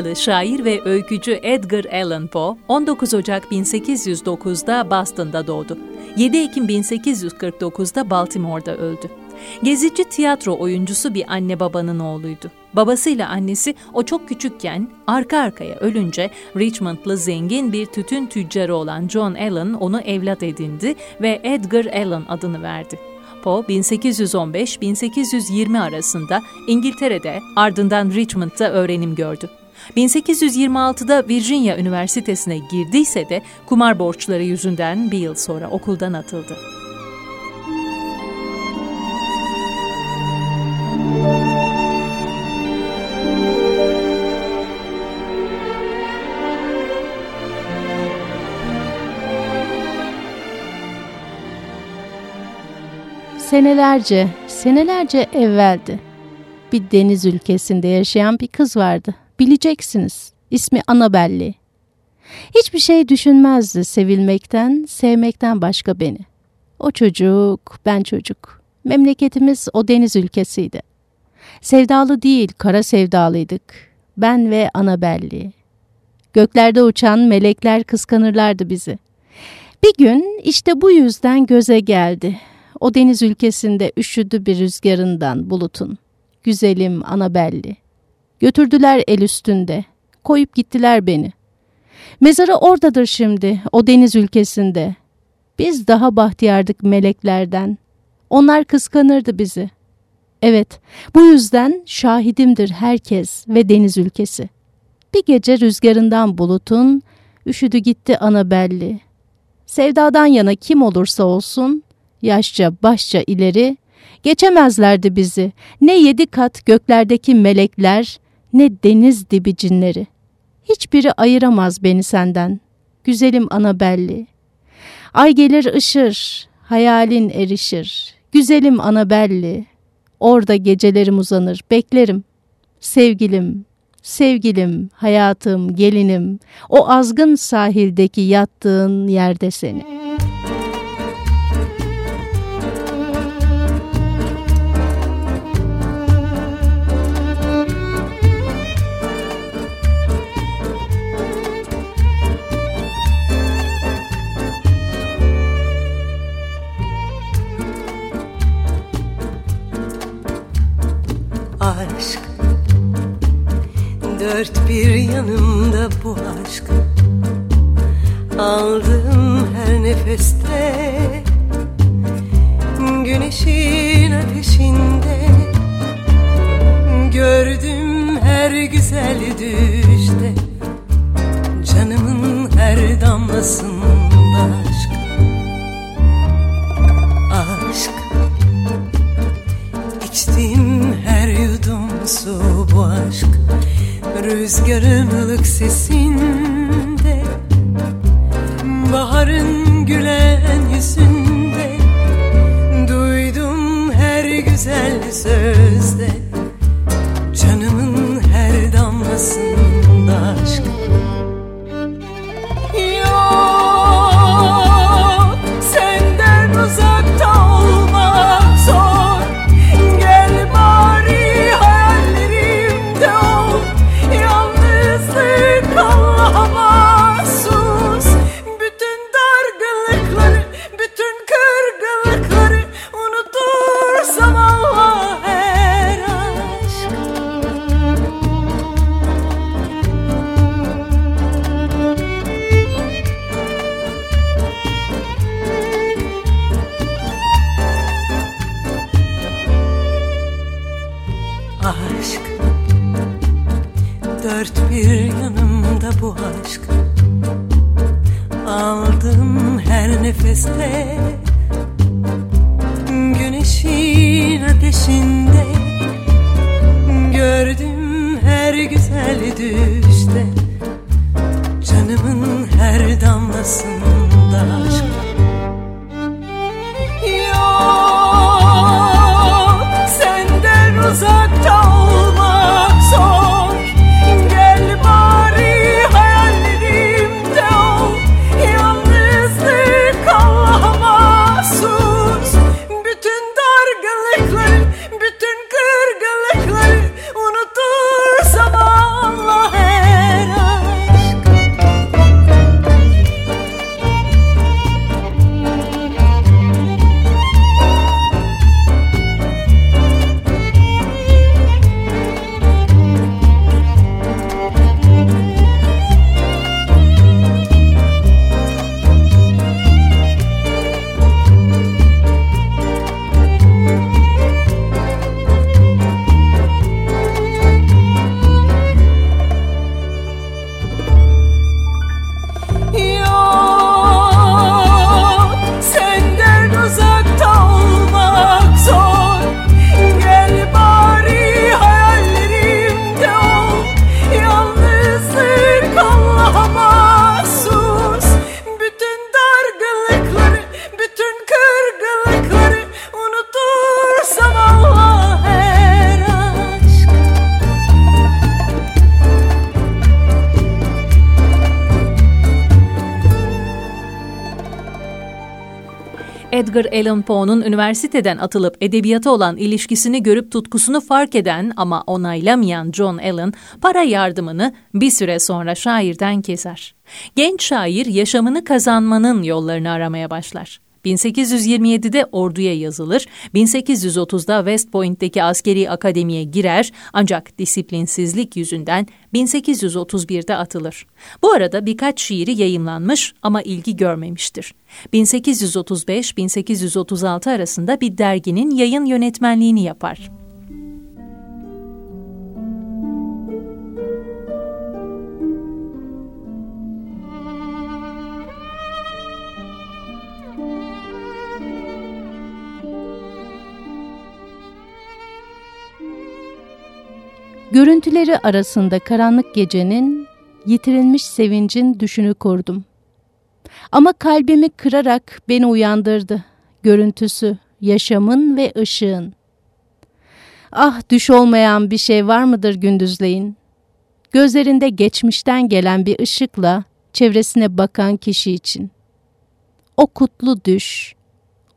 Amerikalı şair ve öykücü Edgar Allan Poe 19 Ocak 1809'da Boston'da doğdu. 7 Ekim 1849'da Baltimore'da öldü. Gezici tiyatro oyuncusu bir anne babanın oğluydu. Babasıyla annesi o çok küçükken arka arkaya ölünce Richmond'lı zengin bir tütün tüccarı olan John Allan onu evlat edindi ve Edgar Allan adını verdi. Poe 1815-1820 arasında İngiltere'de ardından Richmond'da öğrenim gördü. 1826'da Virginia Üniversitesi'ne girdiyse de kumar borçları yüzünden bir yıl sonra okuldan atıldı. Senelerce, senelerce evveldi. Bir deniz ülkesinde yaşayan bir kız vardı. Bileceksiniz. İsmi Anabelli. Hiçbir şey düşünmezdi sevilmekten, sevmekten başka beni. O çocuk, ben çocuk. Memleketimiz o deniz ülkesiydi. Sevdalı değil, kara sevdalıydık. Ben ve Anabelli. Göklerde uçan melekler kıskanırlardı bizi. Bir gün işte bu yüzden göze geldi. O deniz ülkesinde üşüdü bir rüzgarından bulutun. Güzelim Anabelli. Götürdüler el üstünde. Koyup gittiler beni. Mezarı oradadır şimdi, o deniz ülkesinde. Biz daha bahtiyardık meleklerden. Onlar kıskanırdı bizi. Evet, bu yüzden şahidimdir herkes ve deniz ülkesi. Bir gece rüzgarından bulutun, üşüdü gitti Anabelli. Sevdadan yana kim olursa olsun, yaşça başça ileri, geçemezlerdi bizi. Ne yedi kat göklerdeki melekler, ne deniz dibi cinleri. Hiçbiri ayıramaz beni senden, güzelim Anabelli. Ay gelir ışır, hayalin erişir, güzelim Anabelli. Orada gecelerim uzanır, beklerim. Sevgilim, sevgilim, hayatım, gelinim, o azgın sahildeki yattığın yerde seni.'' Dört bir yanımda bu aşk. Aldığım her nefeste Güneşin ateşinde. Gördüm her güzel düşte Canımın her damlasında Rüzgarın ılık sesinde Edgar Allan Poe'nun üniversiteden atılıp edebiyata olan ilişkisini görüp tutkusunu fark eden ama onaylamayan John Allan, para yardımını bir süre sonra şairden keser. Genç şair yaşamını kazanmanın yollarını aramaya başlar. 1827'de orduya yazılır, 1830'da West Point'teki askeri akademiye girer ancak disiplinsizlik yüzünden 1831'de atılır. Bu arada birkaç şiiri yayımlanmış ama ilgi görmemiştir. 1835-1836 arasında bir derginin yayın yönetmenliğini yapar. Görüntüleri arasında karanlık gecenin, yitirilmiş sevincin düşünü kurdum. Ama kalbimi kırarak beni uyandırdı. Görüntüsü, yaşamın ve ışığın. Ah düş olmayan bir şey var mıdır gündüzleyin? Gözlerinde geçmişten gelen bir ışıkla çevresine bakan kişi için. O kutlu düş,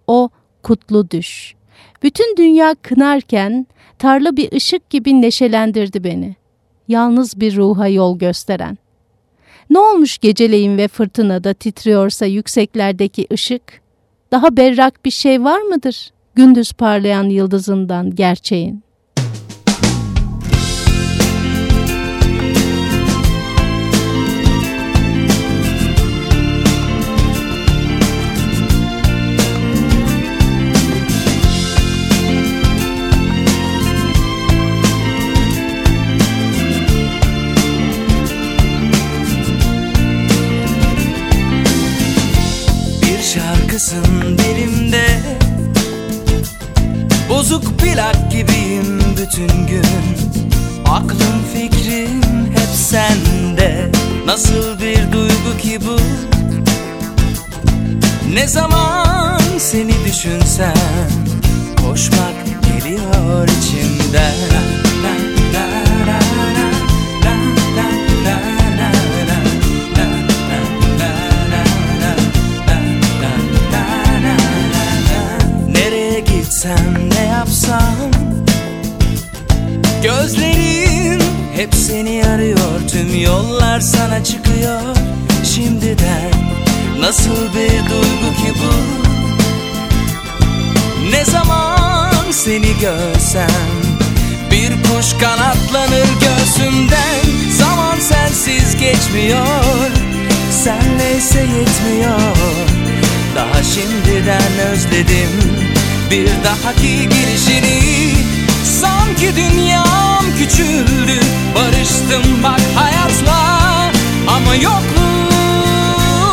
o kutlu düş. Bütün dünya kınarken tarla bir ışık gibi neşelendirdi beni. Yalnız bir ruha yol gösteren. Ne olmuş geceleyin ve fırtınada titriyorsa yükseklerdeki ışık? Daha berrak bir şey var mıdır? Gündüz parlayan yıldızından gerçeğin. Çıkıyor Şimdiden? Nasıl bir duygu ki bu? Ne zaman seni görsem? Bir kuş kanatlanır göğsümden. Zaman sensiz geçmiyor Senleyse yetmiyor. Daha şimdiden özledim Bir dahaki girişini. Sanki dünyam küçüldü Barıştım bak hayatla ama yokluğun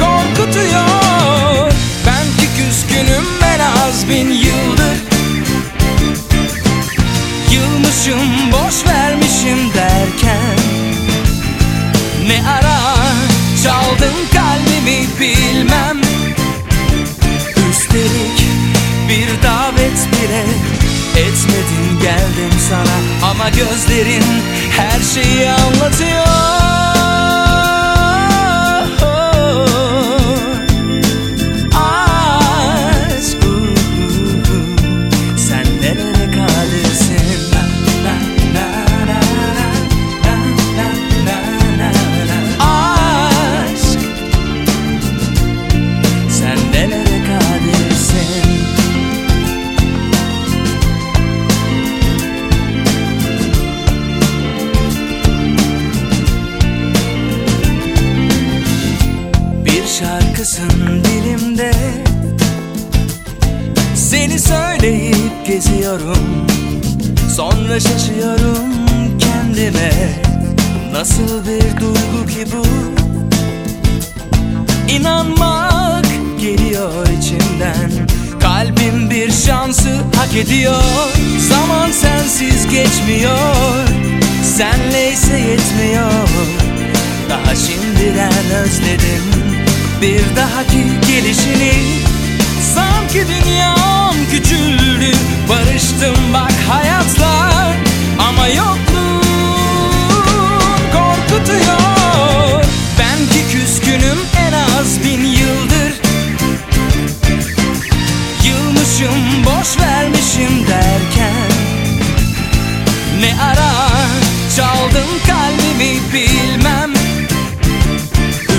korkutuyor. Ben ki küskünüm ben az bin yıldır. Yılmışım boş vermişim derken. Ne ara çaldın kalbimi bilmem. Üstelik bir davet bile etmedin geldim sana. Ama gözlerin her şeyi anlatıyor. Senle yetmiyor. Daha şimdiden özledim. Bir dahaki gelişini. Sanki dünyam küçüldü. Barıştım bak hayatla Ama yokluğun korkutuyor. Ben ki küskünüm en az bin yıldır. Yılmışım boş vermişim derken. Ne ara çaldın kalbimi bilmem.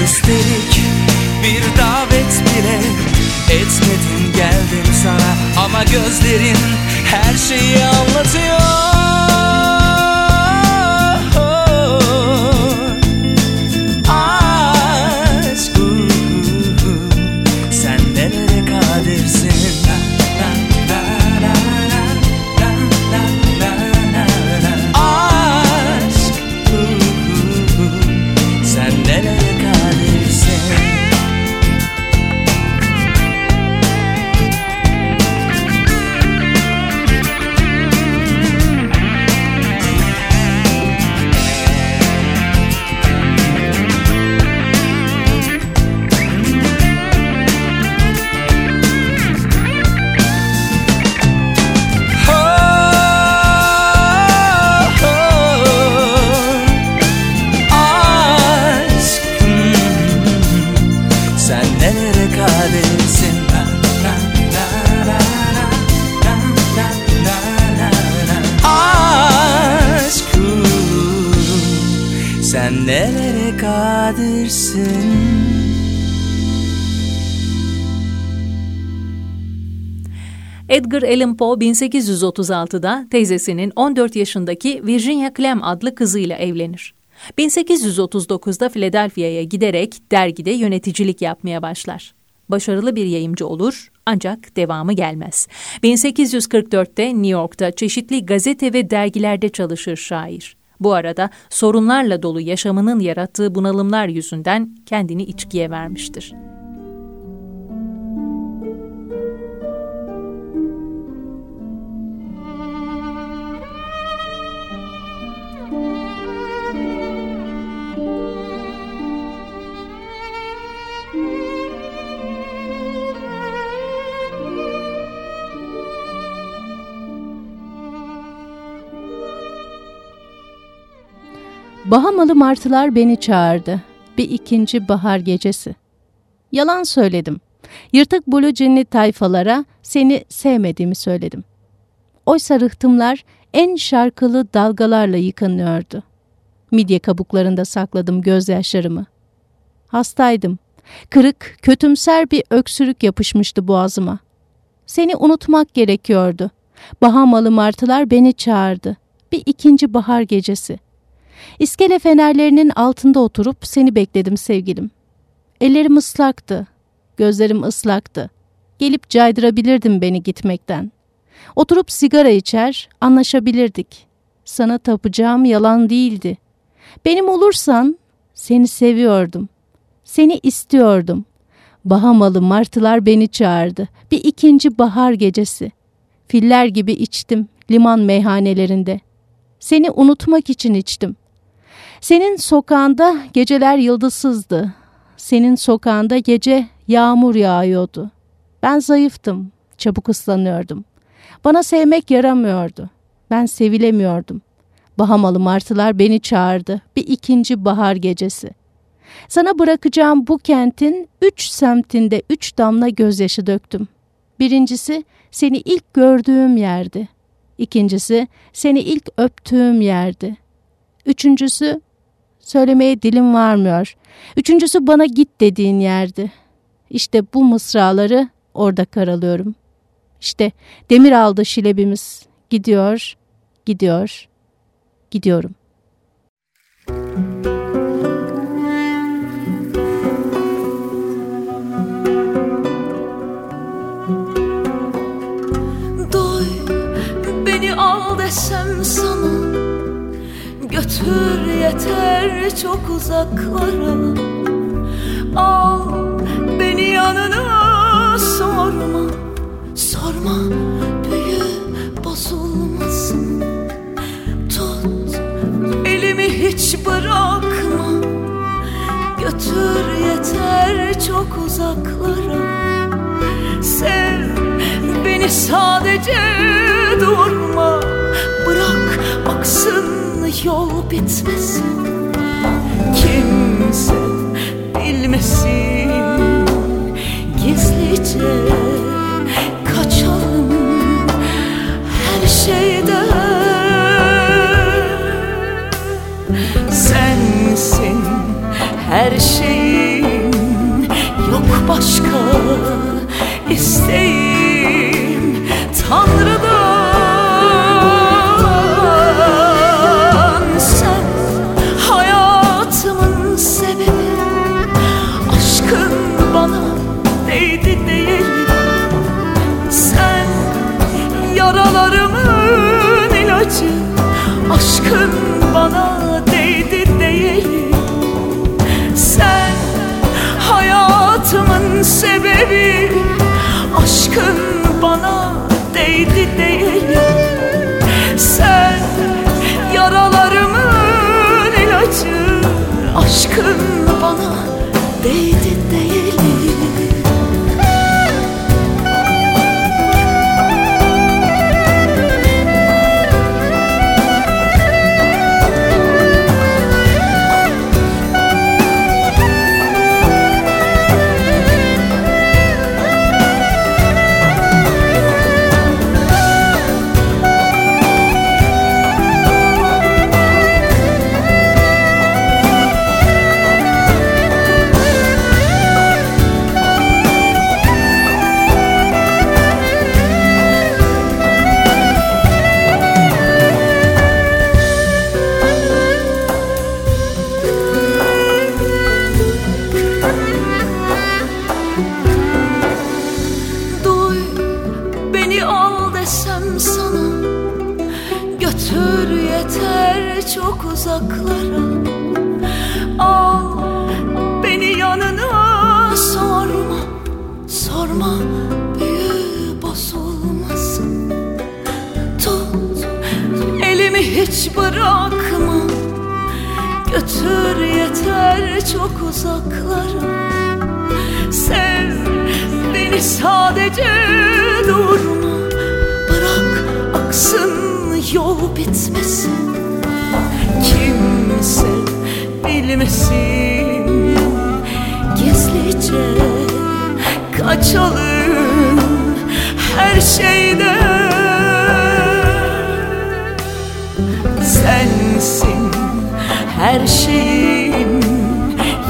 Üstelik bir davet bile etmedin geldim sana. Ama gözlerin her şeyi anlatıyor Allan Poe 1836'da teyzesinin 14 yaşındaki Virginia Clem adlı kızıyla evlenir. 1839'da Philadelphia'ya giderek dergide yöneticilik yapmaya başlar. Başarılı bir yayımcı olur ancak devamı gelmez. 1844'te New York'ta çeşitli gazete ve dergilerde çalışır şair. Bu arada sorunlarla dolu yaşamının yarattığı bunalımlar yüzünden kendini içkiye vermiştir. Bahamalı martılar beni çağırdı. Bir ikinci bahar gecesi. Yalan söyledim. Yırtık blue cinli tayfalara seni sevmediğimi söyledim. Oysa rıhtımlar en şarkılı dalgalarla yıkanıyordu. Midye kabuklarında sakladım gözyaşlarımı. Hastaydım. Kırık, kötümser bir öksürük yapışmıştı boğazıma. Seni unutmak gerekiyordu. Bahamalı martılar beni çağırdı. Bir ikinci bahar gecesi. İskele fenerlerinin altında oturup seni bekledim sevgilim. Ellerim ıslaktı, gözlerim ıslaktı. Gelip caydırabilirdin beni gitmekten. Oturup sigara içer, anlaşabilirdik. Sana tapacağım yalan değildi. Benim olursan seni seviyordum. Seni istiyordum. Bahamalı martılar beni çağırdı. Bir ikinci bahar gecesi. Filler gibi içtim liman meyhanelerinde. Seni unutmak için içtim. Senin sokağında geceler yıldızsızdı. Senin sokağında gece yağmur yağıyordu. Ben zayıftım, çabuk ıslanıyordum. Bana sevmek yaramıyordu. Ben sevilemiyordum. Bahamalı martılar beni çağırdı. Bir ikinci bahar gecesi. Sana bırakacağım bu kentin üç semtinde üç damla gözyaşı döktüm. Birincisi seni ilk gördüğüm yerdi. İkincisi seni ilk öptüğüm yerdi. Üçüncüsü söylemeye dilim varmıyor. Üçüncüsü bana git dediğin yerdi. İşte bu mısraları orada karalıyorum. İşte demir aldı şilebimiz. Gidiyor, gidiyor, gidiyorum. Doy beni al desem sana Götür yeter çok uzaklara Al isteğim Tanrı'dan. Sen hayatımın sebebi Aşkın bana değdi değil. Sen yaralarımın ilacı Aşkın bana değdi değil. Sen hayatımın sebebi Aşkın bana değdi değil. Sen yaralarımın ilacı. Aşkın bana değdi bilmesin Gizlice kaçalım her şeyden. Sensin her şeyim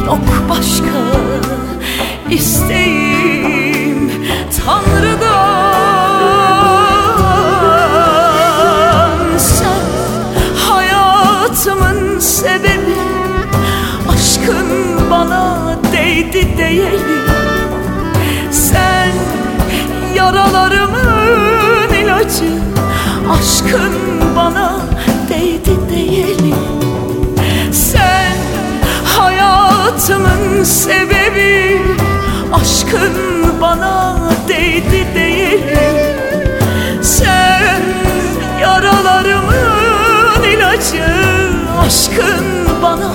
Yok başka isteğim. Tanrı'dan Aşkın bana değdi değil. Sen hayatımın sebebi Aşkın bana değdi değil. Sen yaralarımın ilacı Aşkın bana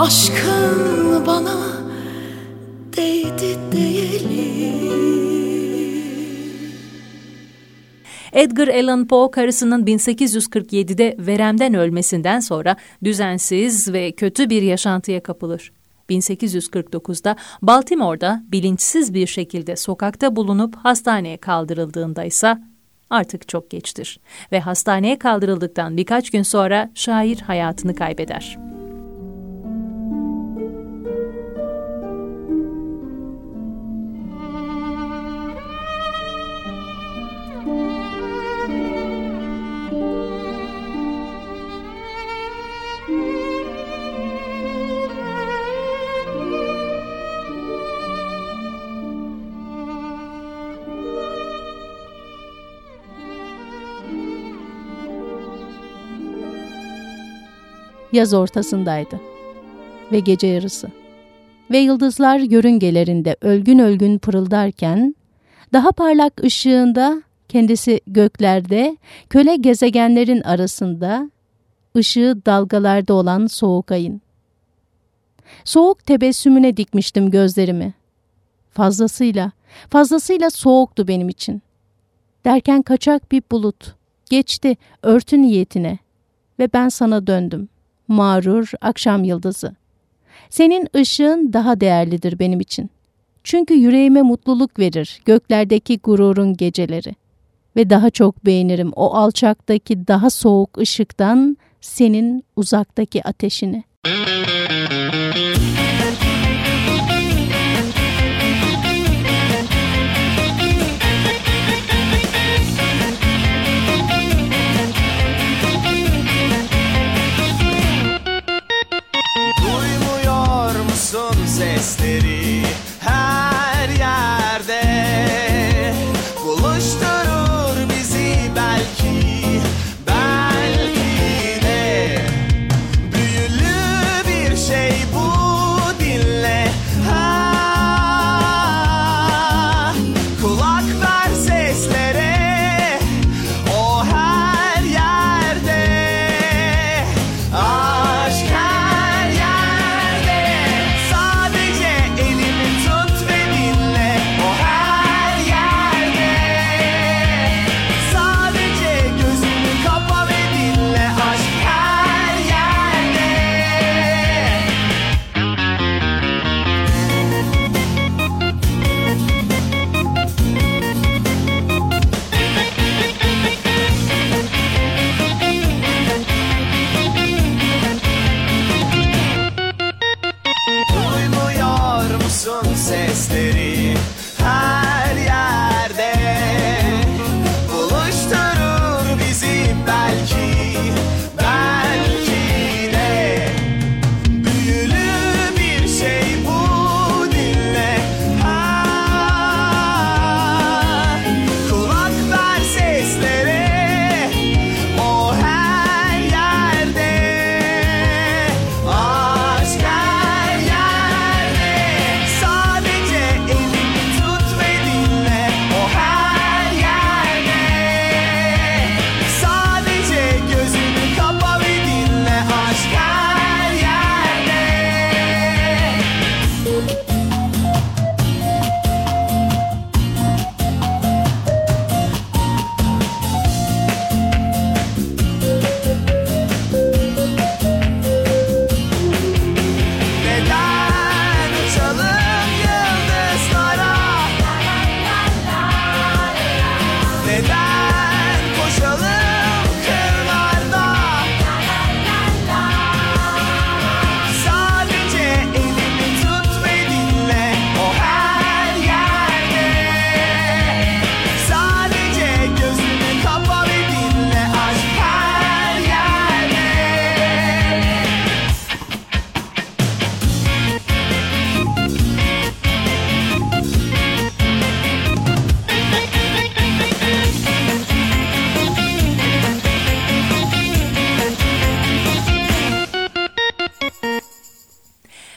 Aşkın bana değdi Edgar Allan Poe karısının 1847'de veremden ölmesinden sonra düzensiz ve kötü bir yaşantıya kapılır. 1849'da Baltimore'da bilinçsiz bir şekilde sokakta bulunup hastaneye kaldırıldığında ise artık çok geçtir ve hastaneye kaldırıldıktan birkaç gün sonra şair hayatını kaybeder. Yaz ortasındaydı ve gece yarısı. Ve yıldızlar yörüngelerinde ölgün ölgün pırıldarken, daha parlak ışığında kendisi göklerde, köle gezegenlerin arasında, ışığı dalgalarda olan soğuk ayın. Soğuk tebessümüne dikmiştim gözlerimi. Fazlasıyla, fazlasıyla soğuktu benim için. Derken kaçak bir bulut, geçti örtü niyetine ve ben sana döndüm.'' Mağrur akşam yıldızı. Senin ışığın daha değerlidir benim için. Çünkü yüreğime mutluluk verir göklerdeki gururun geceleri. Ve daha çok beğenirim o alçaktaki daha soğuk ışıktan senin uzaktaki ateşini.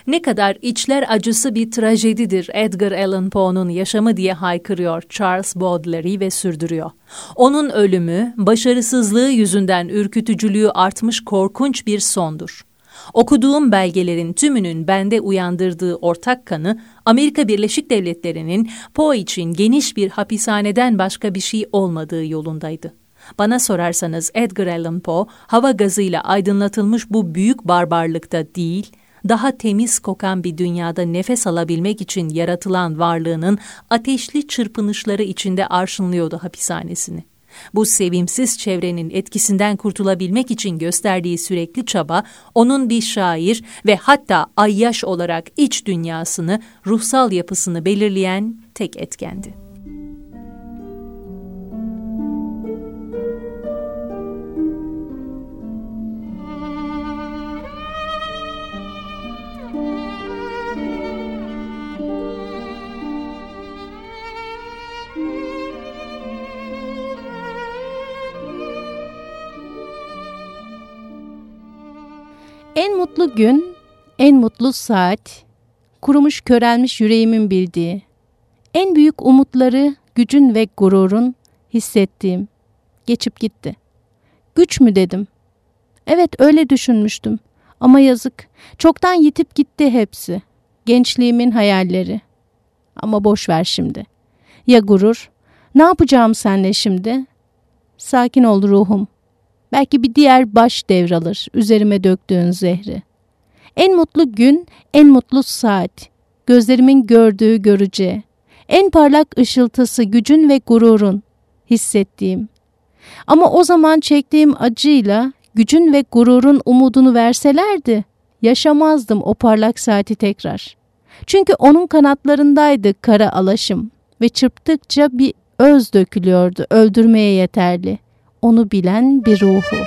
Ne kadar içler acısı bir trajedidir Edgar Allan Poe'nun yaşamı diye haykırıyor Charles Baudelaire ve sürdürüyor. Onun ölümü, başarısızlığı yüzünden ürkütücülüğü artmış korkunç bir sondur. Okuduğum belgelerin tümünün bende uyandırdığı ortak kanı, Amerika Birleşik Devletleri'nin Poe için geniş bir hapishaneden başka bir şey olmadığı yolundaydı. Bana sorarsanız Edgar Allan Poe, hava gazıyla aydınlatılmış bu büyük barbarlıkta değil, daha temiz kokan bir dünyada nefes alabilmek için yaratılan varlığının ateşli çırpınışları içinde arşınlıyordu hapishanesini. Bu sevimsiz çevrenin etkisinden kurtulabilmek için gösterdiği sürekli çaba, onun bir şair ve hatta ayyaş olarak iç dünyasını, ruhsal yapısını belirleyen tek etkendi. En mutlu gün, en mutlu saat, kurumuş körelmiş yüreğimin bildiği, en büyük umutları, gücün ve gururun hissettiğim, geçip gitti. Güç mü dedim. Evet öyle düşünmüştüm ama yazık, çoktan yitip gitti hepsi. Gençliğimin hayalleri. Ama boş ver şimdi. Ya gurur? Ne yapacağım senle şimdi? Sakin ol ruhum. Belki bir diğer baş devralır üzerime döktüğün zehri. En mutlu gün, en mutlu saat. Gözlerimin gördüğü görüce. En parlak ışıltısı gücün ve gururun. Hissettiğim. Ama o zaman çektiğim acıyla gücün ve gururun umudunu verselerdi, yaşamazdım o parlak saati tekrar. Çünkü onun kanatlarındaydı kara alaşım ve çırptıkça bir öz dökülüyordu öldürmeye yeterli onu bilen bir ruhu.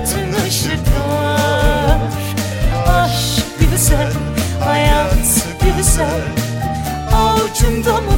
bütün ışıklar Aşk bir güzel, hayat bir güzel. Avucumda mı